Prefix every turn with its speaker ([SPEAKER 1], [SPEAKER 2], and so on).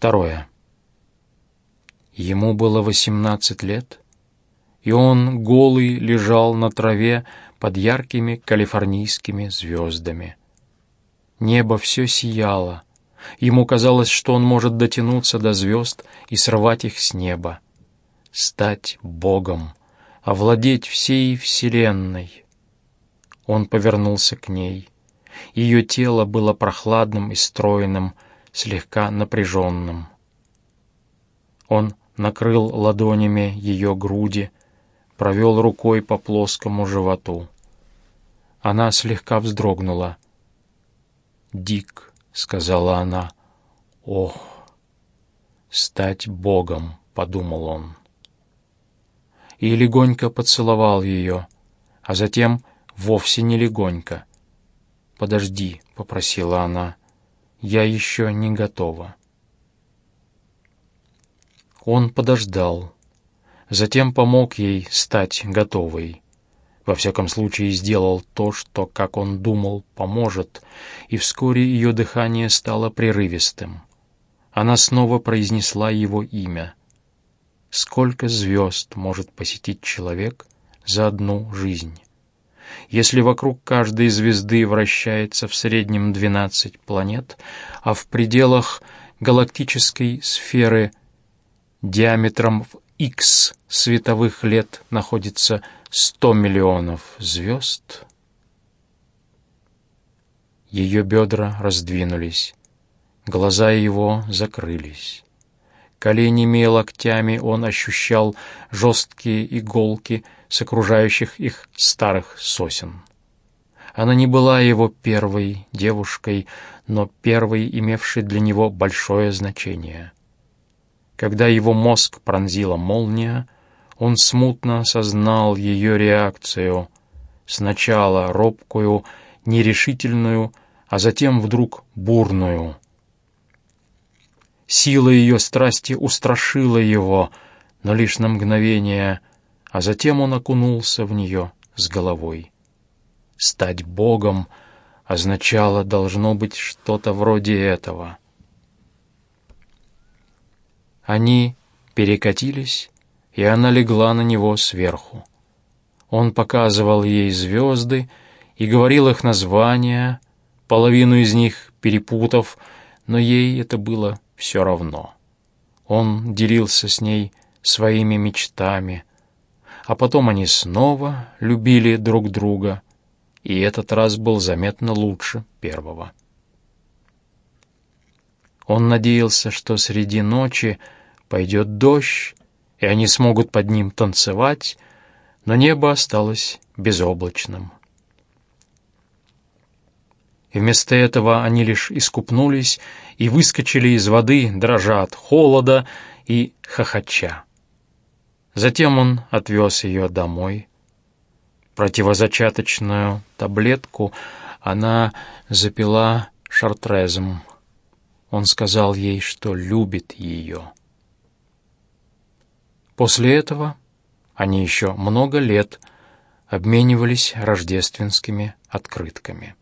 [SPEAKER 1] Второе. Ему было восемнадцать лет, и он голый лежал на траве под яркими калифорнийскими звездами. Небо все сияло. Ему казалось, что он может дотянуться до звезд и сорвать их с неба. Стать Богом, овладеть всей Вселенной. Он повернулся к ней. Ее тело было прохладным и стройным, слегка напряженным. Он накрыл ладонями ее груди, провел рукой по плоскому животу. Она слегка вздрогнула. «Дик», — сказала она, — «ох, стать Богом», — подумал он. И легонько поцеловал ее, а затем вовсе не легонько. «Подожди», — попросила она, — «я еще не готова». Он подождал, затем помог ей стать готовой. Во всяком случае, сделал то, что, как он думал, поможет, и вскоре ее дыхание стало прерывистым. Она снова произнесла его имя. Сколько звезд может посетить человек за одну жизнь? Если вокруг каждой звезды вращается в среднем 12 планет, а в пределах галактической сферы диаметром в X световых лет находится 100 миллионов звезд, ее бедра раздвинулись, глаза его закрылись. Коленями и локтями он ощущал жесткие иголки с окружающих их старых сосен. Она не была его первой девушкой, но первой, имевшей для него большое значение. Когда его мозг пронзила молния, он смутно осознал ее реакцию, сначала робкую, нерешительную, а затем вдруг бурную. Сила ее страсти устрашила его, но лишь на мгновение, а затем он окунулся в нее с головой. Стать Богом означало, должно быть, что-то вроде этого. Они перекатились, и она легла на него сверху. Он показывал ей звезды и говорил их названия, половину из них перепутав, но ей это было все равно. Он делился с ней своими мечтами, а потом они снова любили друг друга, и этот раз был заметно лучше первого. Он надеялся, что среди ночи пойдет дождь, и они смогут под ним танцевать, но небо осталось безоблачным. И вместо этого они лишь искупнулись и выскочили из воды, дрожа от холода и хохоча. Затем он отвез ее домой. Противозачаточную таблетку она запила шартрезом. Он сказал ей, что любит ее. После этого они еще много лет обменивались рождественскими открытками.